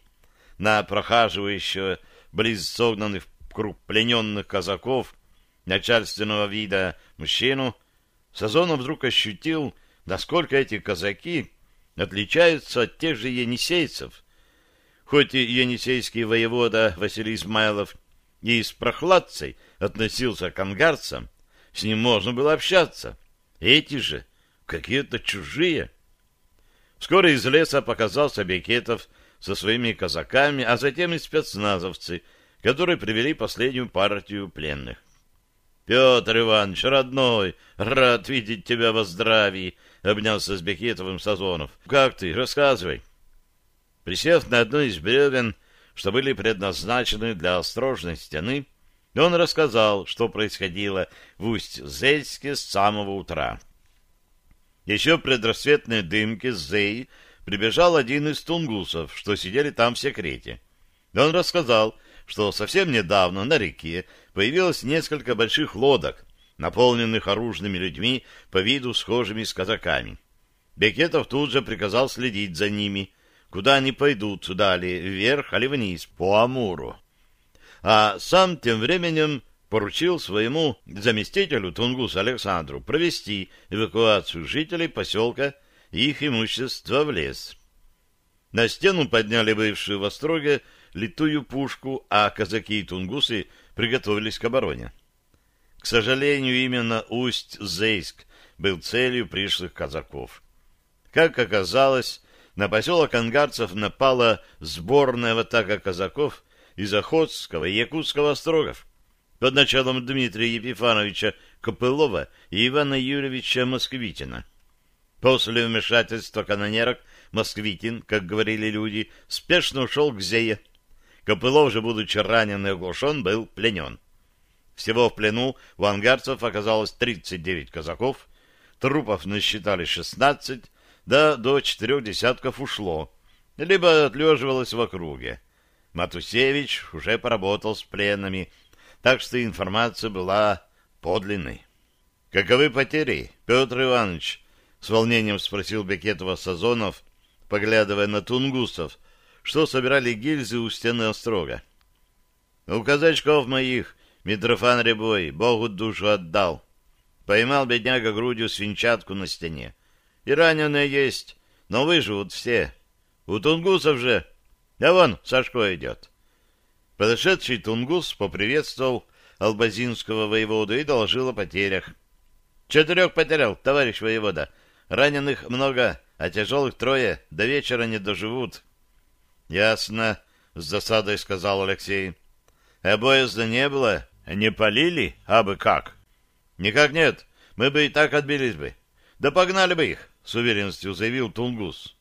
на прохаживающего близ согнанных круг плененных казаков начальственного вида мужчину, Сазонов вдруг ощутил, насколько эти казаки отличаются от тех же енисейцев. Хоть и енисейский воевода Василий Измайлов и с прохладцей относился к ангарцам, с ним можно было общаться. Эти же какие-то чужие. Вскоре из леса показался Бекетов со своими казаками, а затем и спецназовцы, которые привели последнюю партию пленных. — Петр Иванович, родной, рад видеть тебя во здравии, — обнялся с Бекетовым Сазонов. — Как ты? Рассказывай. Присев на одну из бревен, что были предназначены для острожной стены, он рассказал, что происходило в Усть-Зейске с самого утра. Еще в предрассветной дымке с Зей прибежал один из тунгусов, что сидели там в секрете. Он рассказал, что совсем недавно на реке появилось несколько больших лодок, наполненных оружными людьми по виду схожими с казаками. Бекетов тут же приказал следить за ними, куда они пойдут, далее, вверх или вниз, по Амуру. А сам тем временем поручил своему заместителю Тунгус Александру провести эвакуацию жителей поселка и их имущества в лес. На стену подняли бывшую в Остроге литую пушку, а казаки и тунгусы приготовились к обороне. К сожалению, именно Усть-Зейск был целью пришлых казаков. Как оказалось, на поселок ангарцев напала сборная атака казаков из Охотского и Якутского острогов под началом Дмитрия Епифановича Копылова и Ивана Юрьевича Москвитина. После вмешательства канонерок Москвитин, как говорили люди, спешно ушел к Зее, Копылов же, будучи ранен и оглушен, был пленен. Всего в плену у ангарцев оказалось 39 казаков, трупов насчитали 16, да до четырех десятков ушло, либо отлеживалось в округе. Матусевич уже поработал с пленными, так что информация была подлинный. Каковы потери, Петр Иванович? С волнением спросил Бекетова Сазонов, поглядывая на тунгусов, что собирали гильзы у стены острога. У казачков моих Митрофан Рябой Богу душу отдал. Поймал бедняга грудью свинчатку на стене. И раненые есть, но выживут все. У тунгусов же... А вон Сашко идет. Подошедший тунгус поприветствовал албазинского воеводу и доложил о потерях. Четырех потерял, товарищ воевода. Раненых много, а тяжелых трое. До вечера не доживут. Ясно, с засадой сказал Алексей. А боязда не было? Не полили? А бы как? Никак нет. Мы бы и так отбились бы. Да погнали бы их, с уверенностью заявил Тунгус.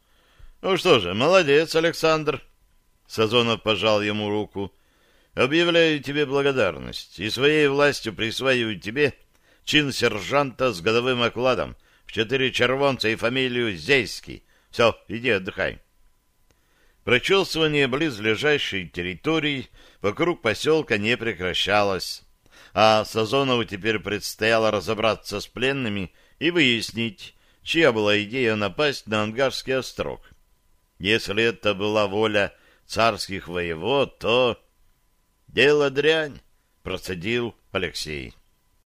Ну что же, молодец, Александр. Сазонов пожал ему руку. Объявляю тебе благодарность и своей властью присваиваю тебе чин сержанта с годовым окладом в четыре червонца и фамилию Зейский. Все, иди отдыхай. Прочесывание близлежащей территории вокруг поселка не прекращалось, а Сазонову теперь предстояло разобраться с пленными и выяснить, чья была идея напасть на Ангарский острог. Если это была воля царских воевод, то... «Дело дрянь», — процедил Алексей.